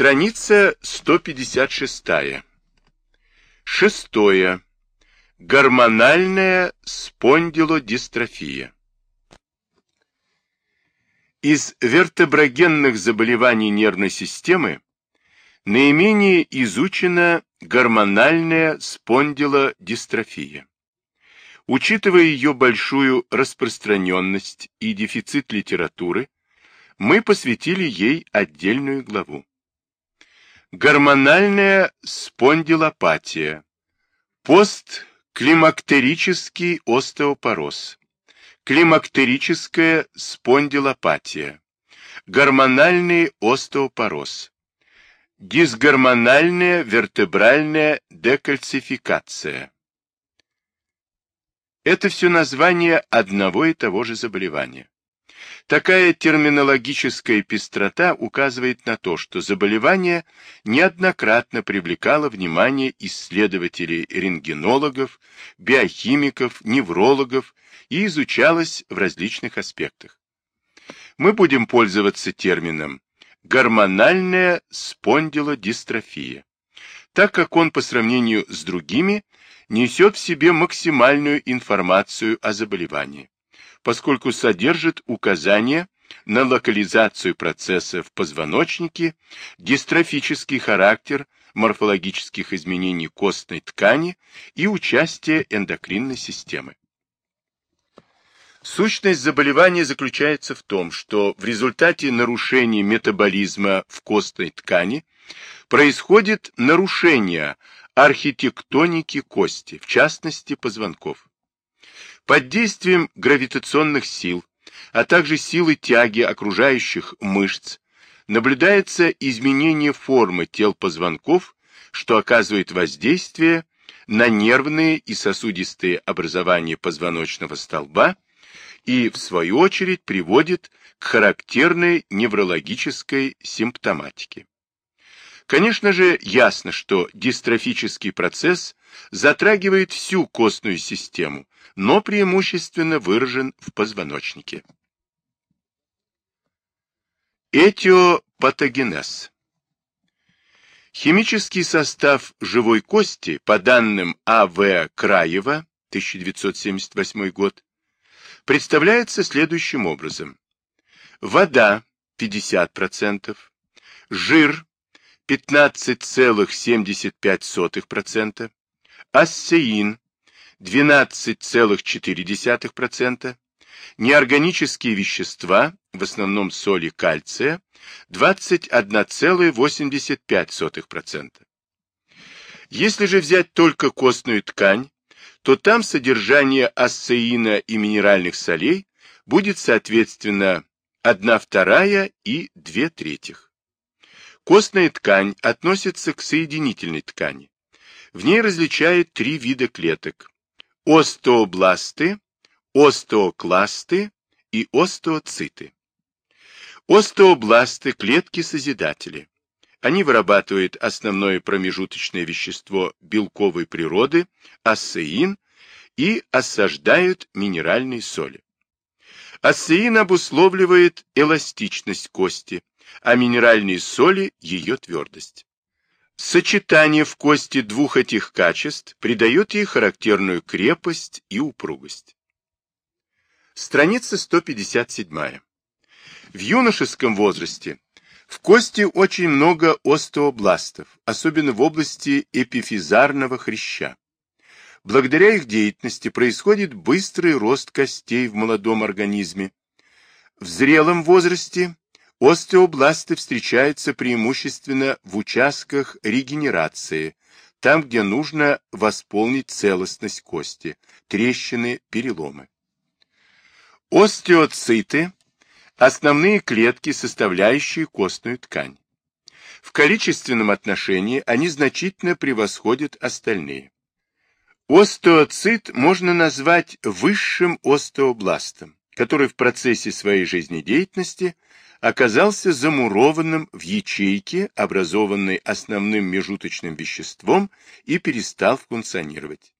Страница 156. Шестое. Гормональная спондилодистрофия. Из вертеброгенных заболеваний нервной системы наименее изучена гормональная спондилодистрофия. Учитывая ее большую распространенность и дефицит литературы, мы посвятили ей отдельную главу. Гормональная спондилопатия, постклимактерический остеопороз, климактерическая спондилопатия, гормональный остеопороз, дисгормональная вертебральная декальцификация. Это все название одного и того же заболевания. Такая терминологическая пестрота указывает на то, что заболевание неоднократно привлекало внимание исследователей рентгенологов, биохимиков, неврологов и изучалось в различных аспектах. Мы будем пользоваться термином гормональная спондилодистрофия, так как он по сравнению с другими несет в себе максимальную информацию о заболевании поскольку содержит указания на локализацию процесса в позвоночнике, дистрофический характер морфологических изменений костной ткани и участие эндокринной системы. Сущность заболевания заключается в том, что в результате нарушения метаболизма в костной ткани происходит нарушение архитектоники кости, в частности позвонков. Под действием гравитационных сил, а также силы тяги окружающих мышц, наблюдается изменение формы тел позвонков, что оказывает воздействие на нервные и сосудистые образования позвоночного столба и, в свою очередь, приводит к характерной неврологической симптоматике. Конечно же, ясно, что дистрофический процесс затрагивает всю костную систему, но преимущественно выражен в позвоночнике. Этиопатогенез Химический состав живой кости, по данным А.В. Краева, 1978 год, представляется следующим образом. Вода 50%, жир 15,75%, ассеин 12,4%, неорганические вещества, в основном соли кальция, 21,85%. Если же взять только костную ткань, то там содержание ассеина и минеральных солей будет соответственно 1 вторая и 2 третьих. Костная ткань относится к соединительной ткани. В ней различают три вида клеток – остеобласты, остеокласты и остеоциты. Остеобласты – клетки-созидатели. Они вырабатывают основное промежуточное вещество белковой природы – ассеин и осаждают минеральные соли. Ассеин обусловливает эластичность кости, а минеральные соли – ее твердость. Сочетание в кости двух этих качеств придает ей характерную крепость и упругость. Страница 157. В юношеском возрасте в кости очень много остеобластов, особенно в области эпифизарного хряща. Благодаря их деятельности происходит быстрый рост костей в молодом организме. В зрелом возрасте Остеобласты встречаются преимущественно в участках регенерации, там, где нужно восполнить целостность кости, трещины, переломы. Остеоциты – основные клетки, составляющие костную ткань. В количественном отношении они значительно превосходят остальные. Остеоцит можно назвать высшим остеобластом, который в процессе своей жизнедеятельности – оказался замурованным в ячейке, образованной основным межуточным веществом, и перестал функционировать.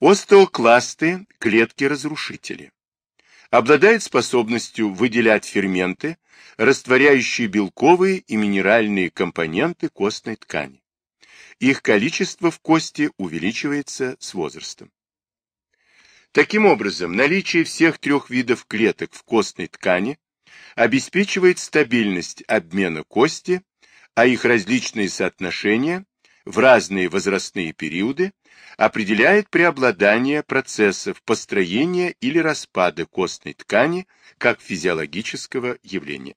Остеокласты – клетки-разрушители. Обладает способностью выделять ферменты, растворяющие белковые и минеральные компоненты костной ткани. Их количество в кости увеличивается с возрастом. Таким образом, наличие всех трех видов клеток в костной ткани обеспечивает стабильность обмена кости, а их различные соотношения в разные возрастные периоды определяет преобладание процессов построения или распада костной ткани как физиологического явления.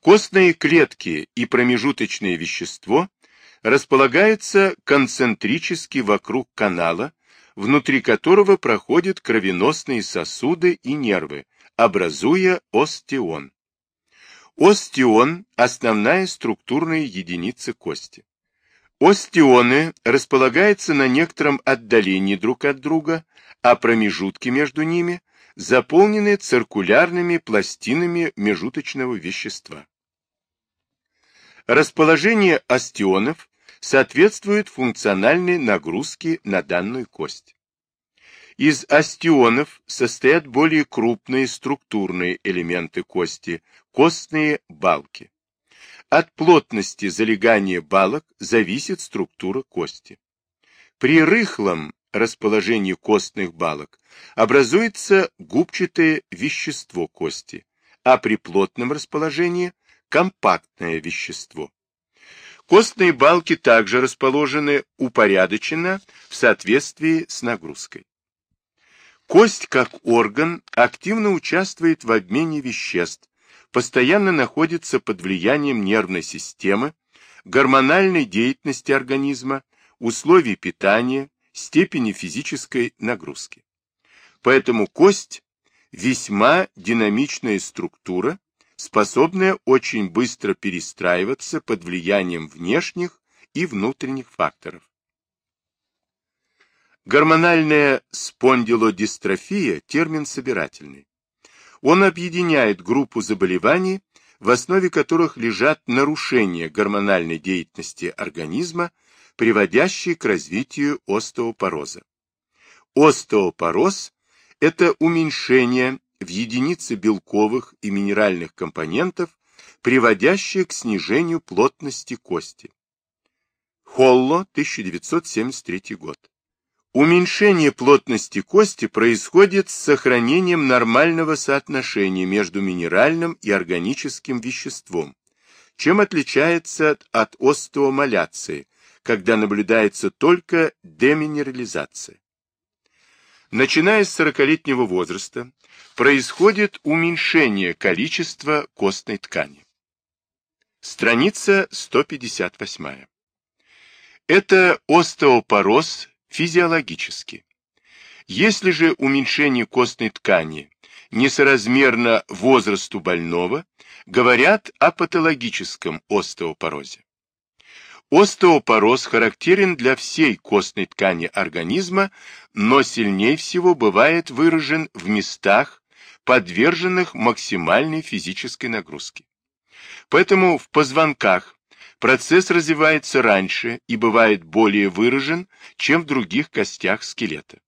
Костные клетки и промежуточное вещество располагаются концентрически вокруг канала, внутри которого проходят кровеносные сосуды и нервы, образуя остеон. Остеон – основная структурная единица кости. Остеоны располагаются на некотором отдалении друг от друга, а промежутки между ними заполнены циркулярными пластинами межуточного вещества. Расположение остеонов соответствует функциональной нагрузке на данную кость. Из остеонов состоят более крупные структурные элементы кости, костные балки. От плотности залегания балок зависит структура кости. При рыхлом расположении костных балок образуется губчатое вещество кости, а при плотном расположении – компактное вещество. Костные балки также расположены упорядоченно в соответствии с нагрузкой. Кость, как орган, активно участвует в обмене веществ, постоянно находится под влиянием нервной системы, гормональной деятельности организма, условий питания, степени физической нагрузки. Поэтому кость – весьма динамичная структура, способная очень быстро перестраиваться под влиянием внешних и внутренних факторов. Гормональная спондилодистрофия – термин собирательный. Он объединяет группу заболеваний, в основе которых лежат нарушения гормональной деятельности организма, приводящие к развитию остеопороза. Остеопороз – это уменьшение в единице белковых и минеральных компонентов, приводящее к снижению плотности кости. Холло, 1973 год. Уменьшение плотности кости происходит с сохранением нормального соотношения между минеральным и органическим веществом, чем отличается от остеомаляции, когда наблюдается только деминерализация. Начиная с 40-летнего возраста происходит уменьшение количества костной ткани. Страница 158. Это остеопороз физиологически. Если же уменьшение костной ткани несоразмерно возрасту больного, говорят о патологическом остеопорозе. Остеопороз характерен для всей костной ткани организма, но сильнее всего бывает выражен в местах, подверженных максимальной физической нагрузке. Поэтому в позвонках процесс развивается раньше и бывает более выражен, чем в других костях скелета.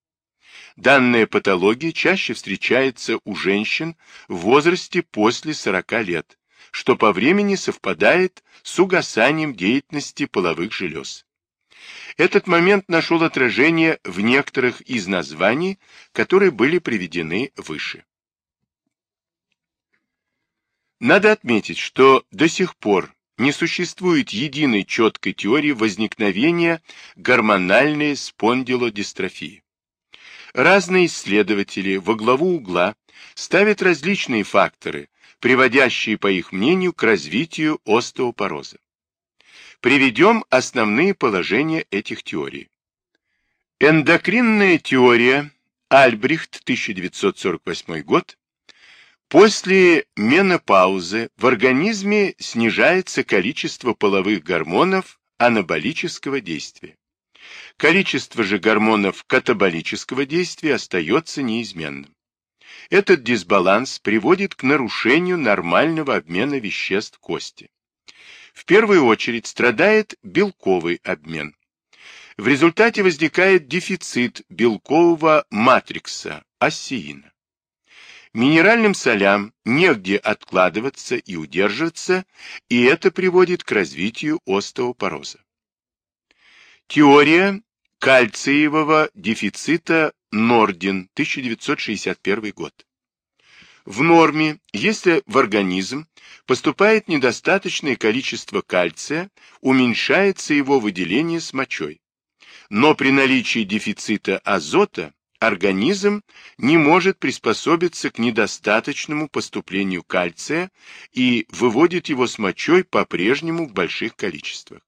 Данная патология чаще встречается у женщин в возрасте после 40 лет, что по времени совпадает с угасанием деятельности половых желез. Этот момент нашел отражение в некоторых из названий, которые были приведены выше. Надо отметить, что до сих пор не существует единой четкой теории возникновения гормональной спондилодистрофии. Разные исследователи во главу угла ставят различные факторы, приводящие, по их мнению, к развитию остеопороза. Приведем основные положения этих теорий. Эндокринная теория, Альбрехт, 1948 год. После менопаузы в организме снижается количество половых гормонов анаболического действия. Количество же гормонов катаболического действия остается неизменным. Этот дисбаланс приводит к нарушению нормального обмена веществ кости. В первую очередь страдает белковый обмен. В результате возникает дефицит белкового матрикса, осеина. Минеральным солям негде откладываться и удерживаться, и это приводит к развитию остеопороза. Теория кальциевого дефицита Нордин, 1961 год. В норме, если в организм поступает недостаточное количество кальция, уменьшается его выделение с мочой. Но при наличии дефицита азота организм не может приспособиться к недостаточному поступлению кальция и выводит его с мочой по-прежнему в больших количествах.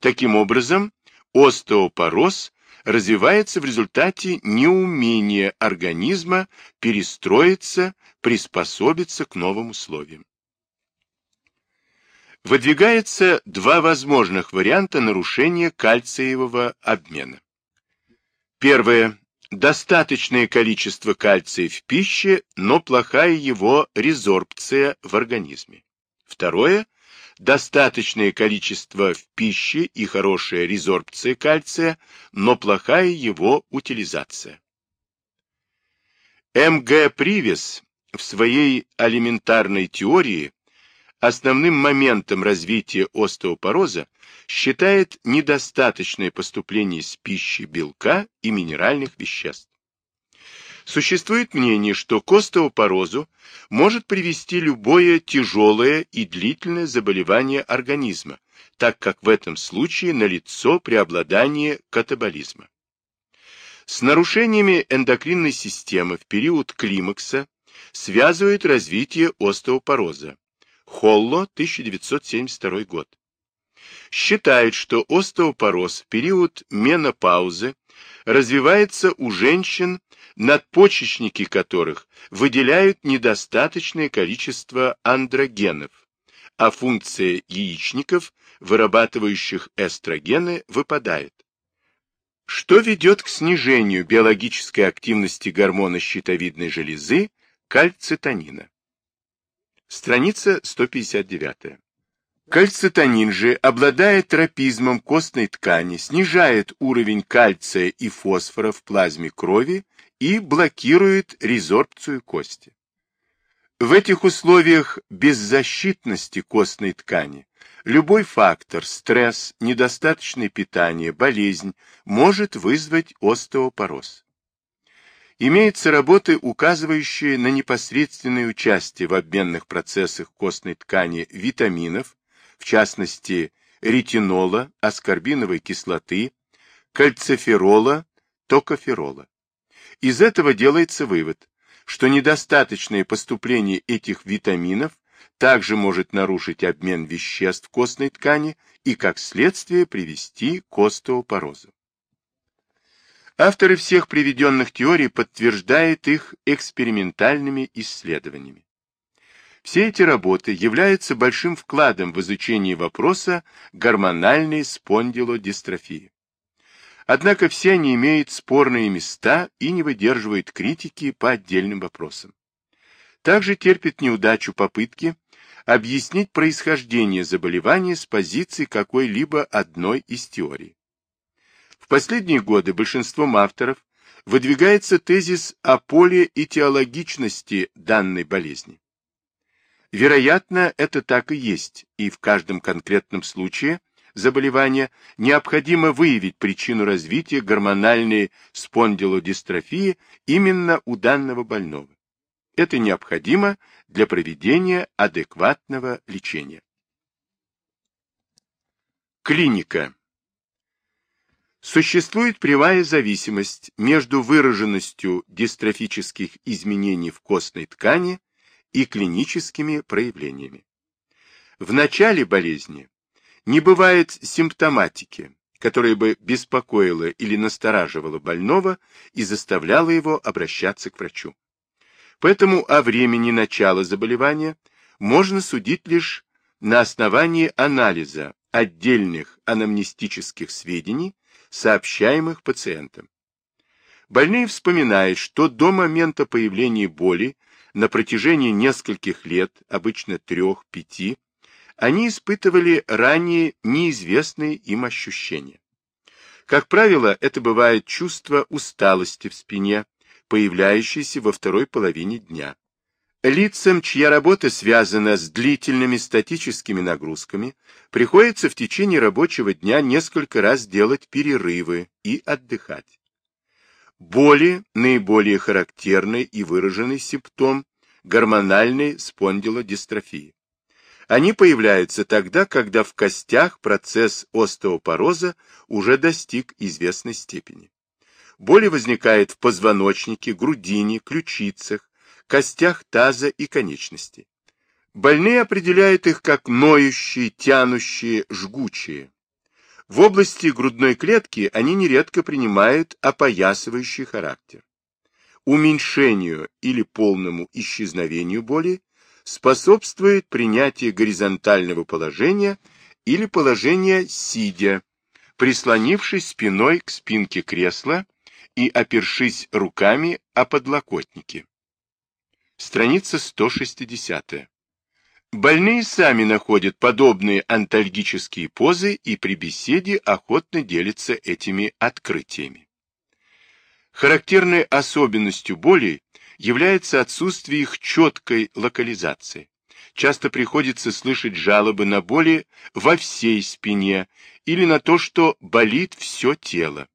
Таким образом, остеопороз развивается в результате неумения организма перестроиться, приспособиться к новым условиям. Выдвигается два возможных варианта нарушения кальциевого обмена. Первое. Достаточное количество кальция в пище, но плохая его резорбция в организме. Второе достаточное количество в пище и хорошая резорбция кальция, но плохая его утилизация. М.Г. Привес в своей алиментарной теории основным моментом развития остеопороза считает недостаточное поступление с пищи белка и минеральных веществ. Существует мнение, что к остеопорозу может привести любое тяжелое и длительное заболевание организма, так как в этом случае налицо преобладание катаболизма. С нарушениями эндокринной системы в период климакса связывает развитие остеопороза. Холло, 1972 год. Считает, что остеопороз в период менопаузы развивается у женщин надпочечники которых выделяют недостаточное количество андрогенов, а функция яичников, вырабатывающих эстрогены, выпадает. Что ведет к снижению биологической активности гормона щитовидной железы кальцитонина. Страница 159. Кальцитонин же, обладая тропизмом костной ткани, снижает уровень кальция и фосфора в плазме крови и блокирует резорбцию кости. В этих условиях беззащитности костной ткани любой фактор, стресс, недостаточное питание, болезнь может вызвать остеопороз. Имеются работы, указывающие на непосредственное участие в обменных процессах костной ткани витаминов, в частности ретинола, аскорбиновой кислоты, кальциферола, токоферола. Из этого делается вывод, что недостаточное поступление этих витаминов также может нарушить обмен веществ костной ткани и, как следствие, привести к остеопорозу. Авторы всех приведенных теорий подтверждают их экспериментальными исследованиями. Все эти работы являются большим вкладом в изучение вопроса гормональной спондилодистрофии. Однако все они имеют спорные места и не выдерживают критики по отдельным вопросам. Также терпит неудачу попытки объяснить происхождение заболевания с позиции какой-либо одной из теорий. В последние годы большинством авторов выдвигается тезис о полиэтиологичности данной болезни. Вероятно, это так и есть, и в каждом конкретном случае – заболевания, необходимо выявить причину развития гормональной спондилодистрофии именно у данного больного. Это необходимо для проведения адекватного лечения. Клиника. Существует прямая зависимость между выраженностью дистрофических изменений в костной ткани и клиническими проявлениями. В начале болезни не бывает симптоматики, которая бы беспокоила или настораживала больного и заставляла его обращаться к врачу. Поэтому о времени начала заболевания можно судить лишь на основании анализа отдельных анамнестических сведений, сообщаемых пациентам. Больные вспоминают, что до момента появления боли на протяжении нескольких лет, обычно трех-пяти, они испытывали ранее неизвестные им ощущения. Как правило, это бывает чувство усталости в спине, появляющийся во второй половине дня. Лицам, чья работа связана с длительными статическими нагрузками, приходится в течение рабочего дня несколько раз делать перерывы и отдыхать. Боли – наиболее характерный и выраженный симптом гормональной спондилодистрофии. Они появляются тогда, когда в костях процесс остеопороза уже достиг известной степени. Боли возникают в позвоночнике, грудине, ключицах, костях таза и конечностей. Больные определяют их как ноющие, тянущие, жгучие. В области грудной клетки они нередко принимают опоясывающий характер. Уменьшению или полному исчезновению боли способствует принятие горизонтального положения или положения сидя, прислонившись спиной к спинке кресла и опершись руками о подлокотники. Страница 160. Больные сами находят подобные антальгические позы и при беседе охотно делятся этими открытиями. Характерной особенностью боли является отсутствие их четкой локализации. Часто приходится слышать жалобы на боли во всей спине или на то, что болит все тело.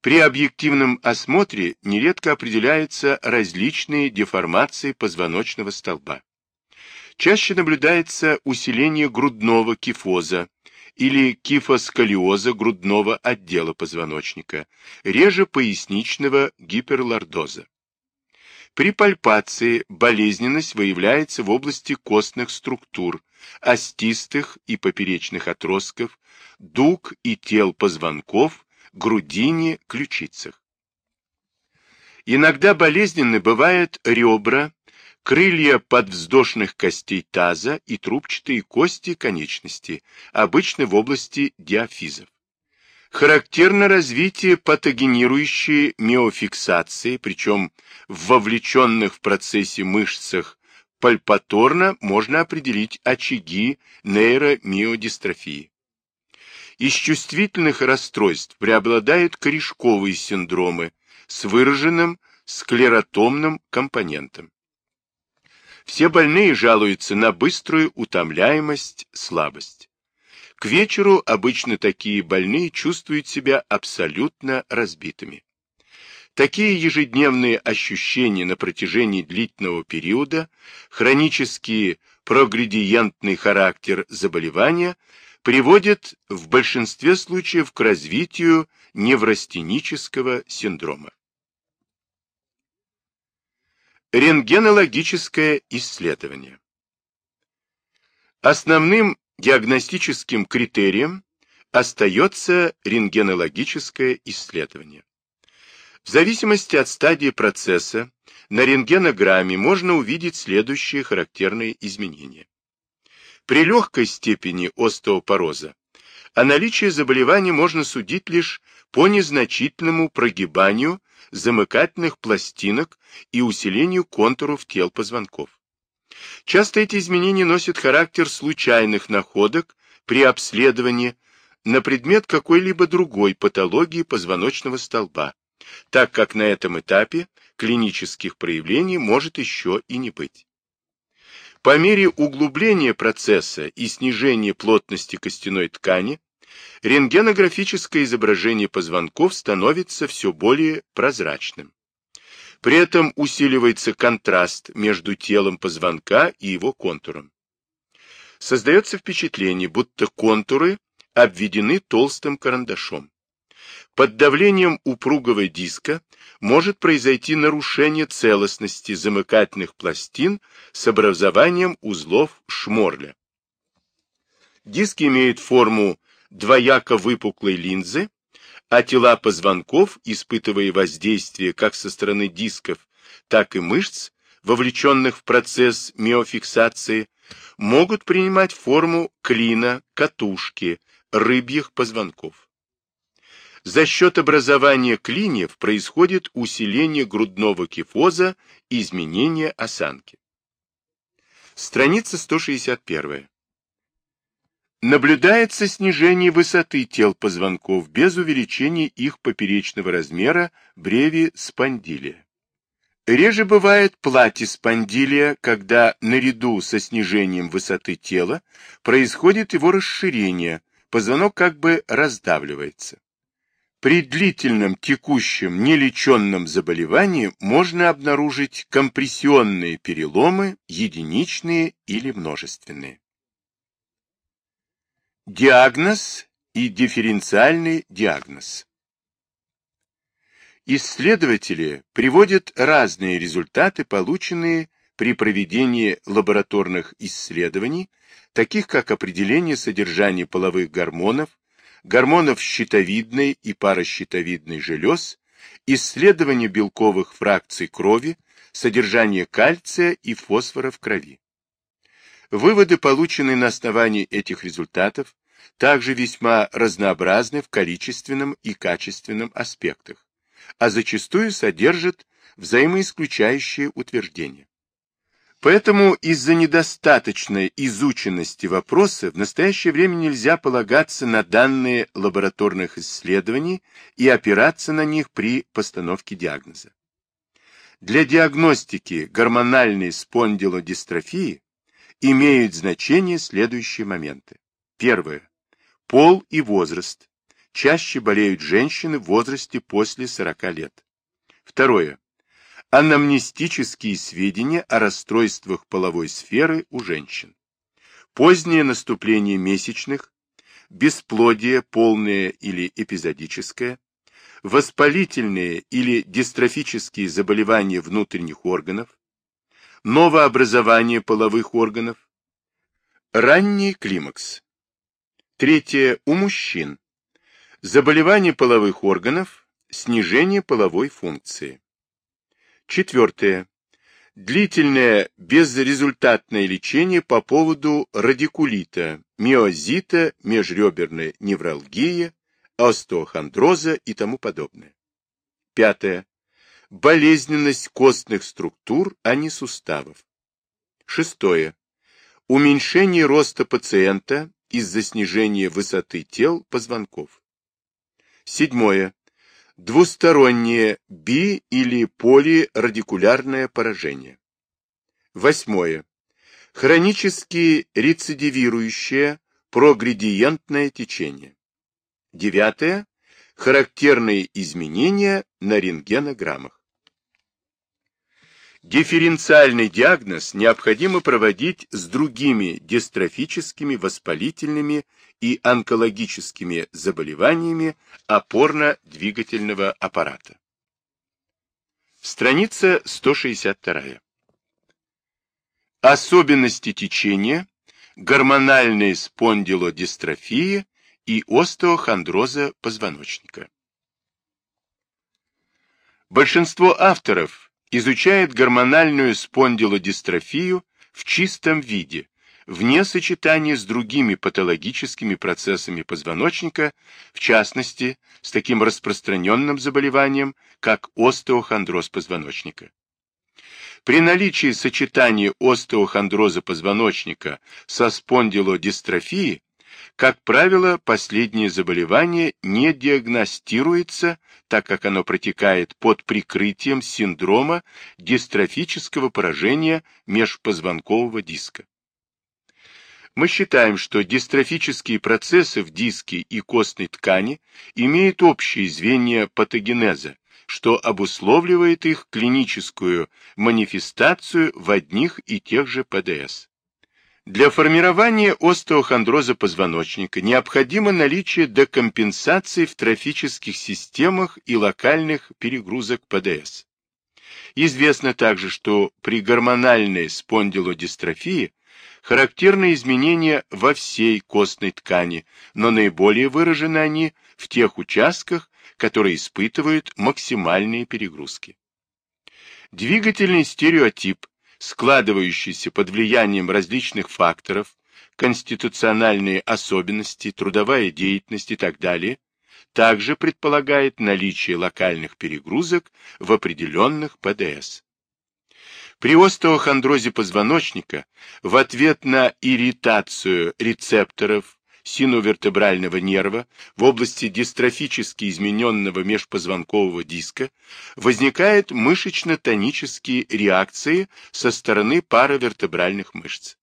При объективном осмотре нередко определяются различные деформации позвоночного столба. Чаще наблюдается усиление грудного кифоза или кифосколиоза грудного отдела позвоночника, реже поясничного гиперлордоза. При пальпации болезненность выявляется в области костных структур, остистых и поперечных отростков, дуг и тел позвонков, грудине, ключицах. Иногда болезненны бывают ребра, крылья подвздошных костей таза и трубчатые кости конечности, обычно в области диафизов. Характерно развитие патогенирующей миофиксации, причем в вовлеченных в процессе мышцах пальпаторно можно определить очаги нейромиодистрофии. Из чувствительных расстройств преобладают корешковые синдромы с выраженным склеротомным компонентом. Все больные жалуются на быструю утомляемость, слабость. К вечеру обычно такие больные чувствуют себя абсолютно разбитыми. Такие ежедневные ощущения на протяжении длительного периода, хронический прогредиентный характер заболевания приводит в большинстве случаев к развитию неврастенического синдрома. Рентгенологическое исследование Основным диагностическим критерием остается рентгенологическое исследование. В зависимости от стадии процесса на рентгенограмме можно увидеть следующие характерные изменения. При легкой степени остеопороза о наличии заболевания можно судить лишь по незначительному прогибанию замыкательных пластинок и усилению контуров тел позвонков. Часто эти изменения носят характер случайных находок при обследовании на предмет какой-либо другой патологии позвоночного столба, так как на этом этапе клинических проявлений может еще и не быть. По мере углубления процесса и снижения плотности костяной ткани, рентгенографическое изображение позвонков становится все более прозрачным. При этом усиливается контраст между телом позвонка и его контуром. Создается впечатление, будто контуры обведены толстым карандашом. Под давлением упругого диска может произойти нарушение целостности замыкательных пластин с образованием узлов Шморля. Диск имеет форму двояко выпуклой линзы, а тела позвонков, испытывая воздействие как со стороны дисков, так и мышц, вовлеченных в процесс миофиксации, могут принимать форму клина, катушки, рыбьих позвонков. За счет образования клиньев происходит усиление грудного кифоза и изменение осанки. Страница 161. Наблюдается снижение высоты тел позвонков без увеличения их поперечного размера бреви спондилия. Реже бывает платиспондилия, когда наряду со снижением высоты тела происходит его расширение, позвонок как бы раздавливается. При длительном текущем нелеченном заболевании можно обнаружить компрессионные переломы, единичные или множественные. Диагноз и дифференциальный диагноз. Исследователи приводят разные результаты, полученные при проведении лабораторных исследований, таких как определение содержания половых гормонов, гормонов щитовидной и паращитовидной желез, исследование белковых фракций крови, содержание кальция и фосфора в крови. Выводы, полученные на основании этих результатов, также весьма разнообразны в количественном и качественном аспектах, а зачастую содержат взаимоисключающие утверждения. Поэтому из-за недостаточной изученности вопроса в настоящее время нельзя полагаться на данные лабораторных исследований и опираться на них при постановке диагноза. Для диагностики гормональной спондилодистрофии имеют значение следующие моменты. Первое. Пол и возраст. Чаще болеют женщины в возрасте после 40 лет. Второе. Анамнестические сведения о расстройствах половой сферы у женщин. Позднее наступление месячных, бесплодие полное или эпизодическое, воспалительные или дистрофические заболевания внутренних органов, новообразование половых органов, ранний климакс. Третье. У мужчин. Заболевание половых органов, снижение половой функции. Четвертое. Длительное безрезультатное лечение по поводу радикулита, миозита, межреберной невралгии, остеохондроза и тому подобное. Пятое болезненность костных структур, а не суставов. Шестое. Уменьшение роста пациента из-за снижения высоты тел позвонков. Седьмое. Двустороннее би- или полирадикулярное поражение. Восьмое. Хронически рецидивирующее прогредиентное течение. Девятое. Характерные изменения на рентгенограммах. Дифференциальный диагноз необходимо проводить с другими дистрофическими, воспалительными и онкологическими заболеваниями опорно-двигательного аппарата. Страница 162. Особенности течения, гормональной спондилодистрофии и остеохондроза позвоночника. Большинство авторов изучает гормональную спондилодистрофию в чистом виде, вне сочетания с другими патологическими процессами позвоночника, в частности, с таким распространенным заболеванием, как остеохондроз позвоночника. При наличии сочетания остеохондроза позвоночника со спондилодистрофией как правило, последнее заболевание не диагностируется, так как оно протекает под прикрытием синдрома дистрофического поражения межпозвонкового диска. Мы считаем, что дистрофические процессы в диске и костной ткани имеют общие звенья патогенеза, что обусловливает их клиническую манифестацию в одних и тех же ПДС. Для формирования остеохондроза позвоночника необходимо наличие декомпенсации в трофических системах и локальных перегрузок ПДС. Известно также, что при гормональной спондилодистрофии характерны изменения во всей костной ткани, но наиболее выражены они в тех участках, которые испытывают максимальные перегрузки. Двигательный стереотип складывающийся под влиянием различных факторов, конституциональные особенности, трудовая деятельность и так далее, также предполагает наличие локальных перегрузок в определенных ПДС. При остеохондрозе позвоночника в ответ на ирритацию рецепторов синовертебрального нерва в области дистрофически измененного межпозвонкового диска возникают мышечно-тонические реакции со стороны паравертебральных мышц.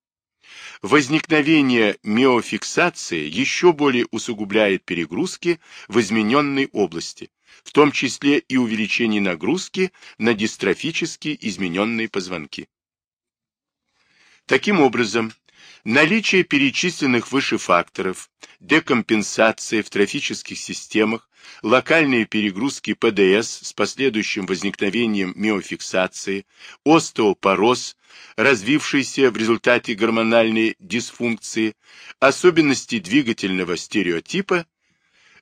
Возникновение миофиксации еще более усугубляет перегрузки в измененной области, в том числе и увеличение нагрузки на дистрофически измененные позвонки. Таким образом, наличие перечисленных выше факторов, декомпенсация в трофических системах, локальные перегрузки ПДС с последующим возникновением миофиксации, остеопороз, развившийся в результате гормональной дисфункции, особенности двигательного стереотипа,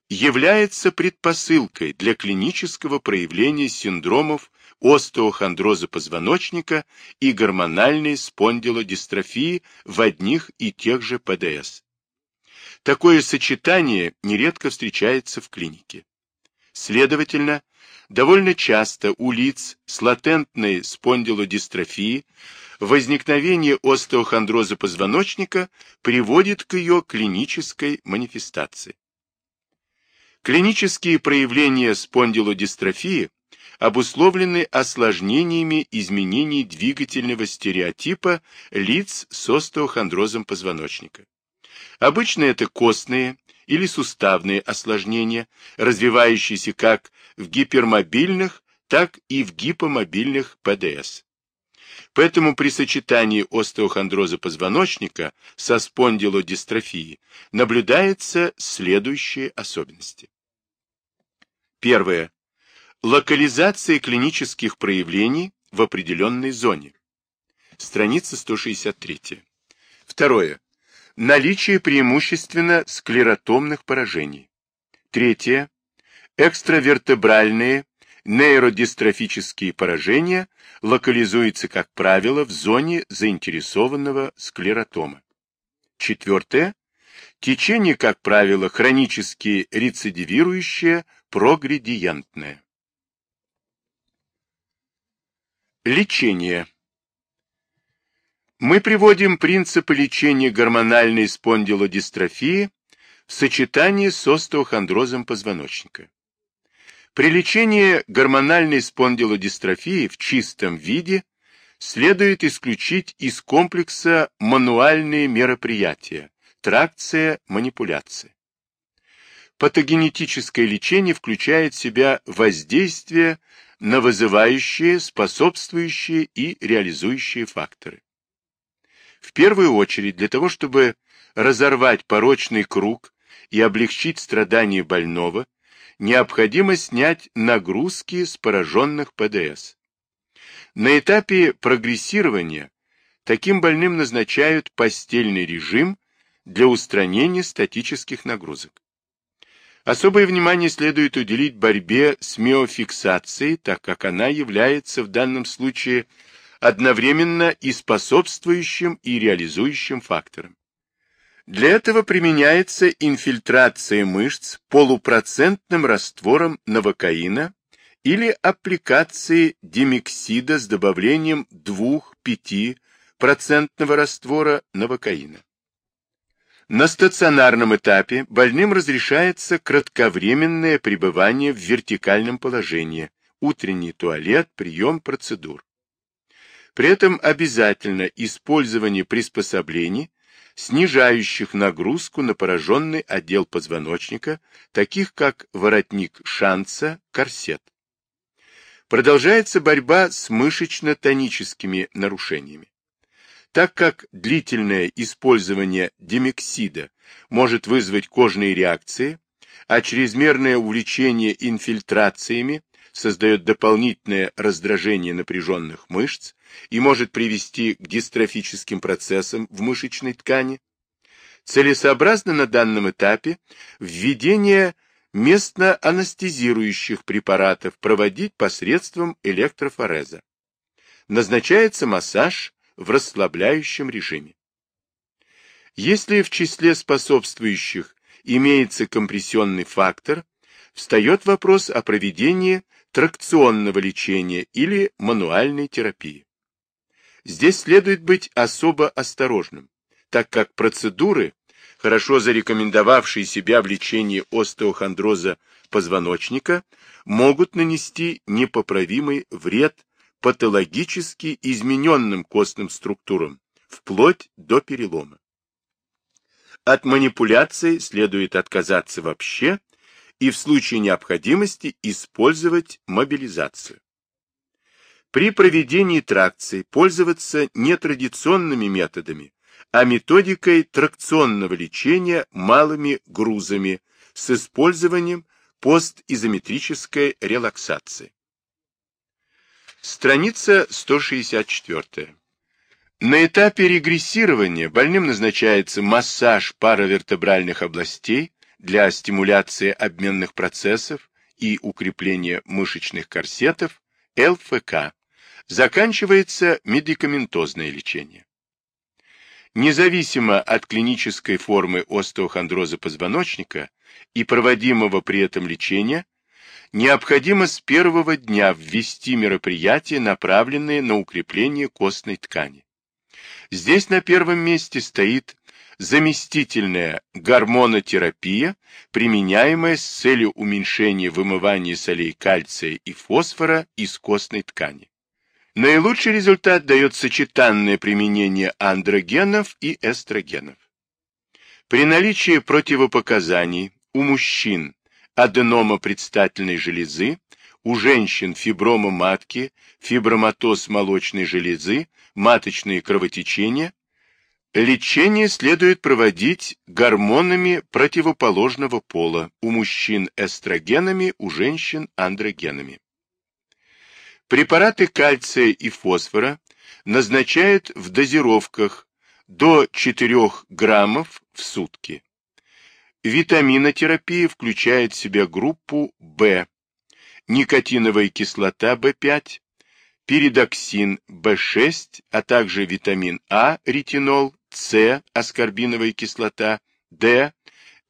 является предпосылкой для клинического проявления синдромов остеохондроза позвоночника и гормональной спондилодистрофии в одних и тех же ПДС. Такое сочетание нередко встречается в клинике. Следовательно, довольно часто у лиц с латентной спондилодистрофией возникновение остеохондроза позвоночника приводит к ее клинической манифестации. Клинические проявления спондилодистрофии обусловлены осложнениями изменений двигательного стереотипа лиц с остеохондрозом позвоночника. Обычно это костные или суставные осложнения, развивающиеся как в гипермобильных, так и в гипомобильных ПДС. Поэтому при сочетании остеохондроза позвоночника со спондилодистрофией наблюдаются следующие особенности. Первое. Локализация клинических проявлений в определенной зоне. Страница 163. Второе. Наличие преимущественно склеротомных поражений. Третье. Экстравертебральные нейродистрофические поражения локализуются, как правило, в зоне заинтересованного склеротома. Четвертое. Течение, как правило, хронически рецидивирующее, прогредиентное. Лечение. Мы приводим принципы лечения гормональной спондилодистрофии в сочетании с остеохондрозом позвоночника. При лечении гормональной спондилодистрофии в чистом виде следует исключить из комплекса мануальные мероприятия, тракция, манипуляция. Патогенетическое лечение включает в себя воздействие на вызывающие, способствующие и реализующие факторы. В первую очередь для того, чтобы разорвать порочный круг и облегчить страдания больного, необходимо снять нагрузки с пораженных ПДС. На этапе прогрессирования таким больным назначают постельный режим для устранения статических нагрузок. Особое внимание следует уделить борьбе с миофиксацией, так как она является в данном случае одновременно и способствующим, и реализующим фактором. Для этого применяется инфильтрация мышц полупроцентным раствором новокаина или аппликации димексида с добавлением 2-5% раствора новокаина. На стационарном этапе больным разрешается кратковременное пребывание в вертикальном положении, утренний туалет, прием процедур. При этом обязательно использование приспособлений, снижающих нагрузку на пораженный отдел позвоночника, таких как воротник шанса, корсет. Продолжается борьба с мышечно-тоническими нарушениями. Так как длительное использование демексида может вызвать кожные реакции, а чрезмерное увлечение инфильтрациями создает дополнительное раздражение напряженных мышц и может привести к дистрофическим процессам в мышечной ткани, целесообразно на данном этапе введение местно-анестезирующих препаратов проводить посредством электрофореза. Назначается массаж в расслабляющем режиме. Если в числе способствующих имеется компрессионный фактор, встает вопрос о проведении тракционного лечения или мануальной терапии. Здесь следует быть особо осторожным, так как процедуры хорошо зарекомендовавшие себя в лечении остеохондроза позвоночника, могут нанести непоправимый вред патологически измененным костным структурам, вплоть до перелома. От манипуляций следует отказаться вообще и в случае необходимости использовать мобилизацию. При проведении тракции пользоваться не традиционными методами, а методикой тракционного лечения малыми грузами с использованием постизометрической релаксации. Страница 164. На этапе регрессирования больным назначается массаж паравертебральных областей для стимуляции обменных процессов и укрепления мышечных корсетов, ЛФК. Заканчивается медикаментозное лечение. Независимо от клинической формы остеохондроза позвоночника и проводимого при этом лечения, необходимо с первого дня ввести мероприятия, направленные на укрепление костной ткани. Здесь на первом месте стоит заместительная гормонотерапия, применяемая с целью уменьшения вымывания солей кальция и фосфора из костной ткани. Наилучший результат дает сочетанное применение андрогенов и эстрогенов. При наличии противопоказаний у мужчин аденома предстательной железы, у женщин фиброма матки, фиброматоз молочной железы, маточные кровотечения, лечение следует проводить гормонами противоположного пола, у мужчин эстрогенами, у женщин андрогенами. Препараты кальция и фосфора назначают в дозировках до 4 граммов в сутки. Витаминотерапия включает в себя группу В, никотиновая кислота В5, передоксин В6, а также витамин А, ретинол, С, аскорбиновая кислота, Д,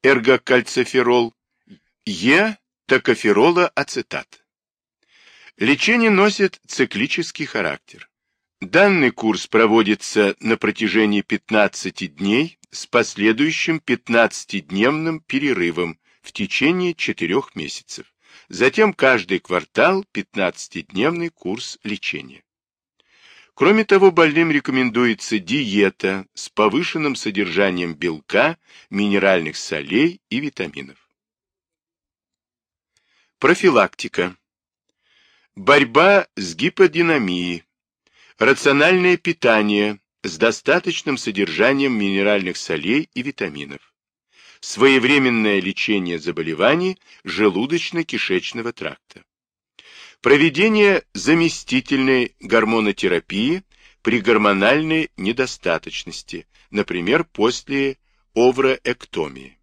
эргокальциферол, Е, токоферолоацетат. Лечение носит циклический характер. Данный курс проводится на протяжении 15 дней с последующим 15-дневным перерывом в течение 4 месяцев. Затем каждый квартал 15-дневный курс лечения. Кроме того, больным рекомендуется диета с повышенным содержанием белка, минеральных солей и витаминов. Профилактика. Борьба с гиподинамией. Рациональное питание с достаточным содержанием минеральных солей и витаминов. Своевременное лечение заболеваний желудочно-кишечного тракта. Проведение заместительной гормонотерапии при гормональной недостаточности, например, после овроэктомии.